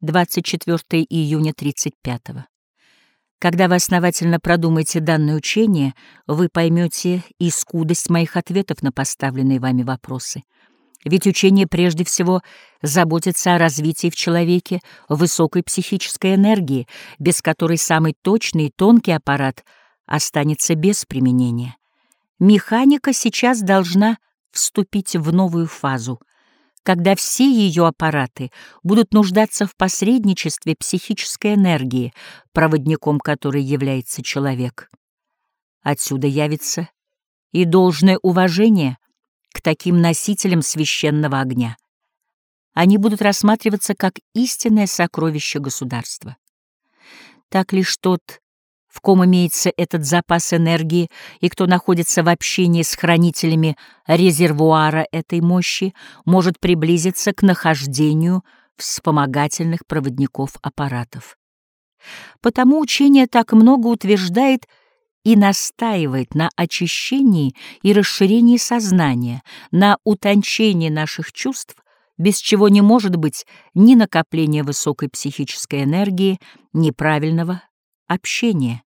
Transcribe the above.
24 июня 35 -го. Когда вы основательно продумаете данное учение, вы поймете и моих ответов на поставленные вами вопросы. Ведь учение прежде всего заботится о развитии в человеке высокой психической энергии, без которой самый точный и тонкий аппарат останется без применения. Механика сейчас должна вступить в новую фазу, когда все ее аппараты будут нуждаться в посредничестве психической энергии, проводником которой является человек. Отсюда явится и должное уважение к таким носителям священного огня. Они будут рассматриваться как истинное сокровище государства. Так лишь тот, в ком имеется этот запас энергии и кто находится в общении с хранителями резервуара этой мощи, может приблизиться к нахождению вспомогательных проводников аппаратов. Потому учение так много утверждает и настаивает на очищении и расширении сознания, на утончении наших чувств, без чего не может быть ни накопления высокой психической энергии, ни правильного общения.